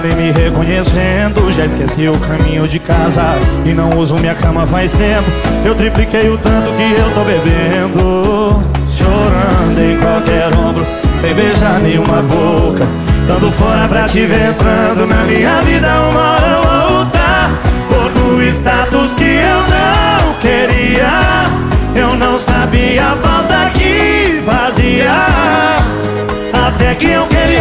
nem me reconhecendo Já esqueci o caminho de casa E não uso minha cama faz tempo. Eu tripliquei o tanto que eu tô bebendo Chorando em qualquer ombro Sem beijar nenhuma boca Dando fora pra te ver entrando na minha vida uma hora ou outra. Tô no status que eu não queria Eu não sabia a falta que fazia. Até que eu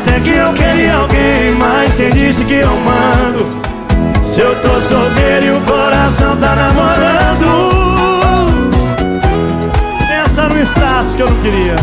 Até que eu queria alguém, mas quem disse que eu mando? Se eu tô solteiro e o coração tá namorando. Pensa no status que eu não queria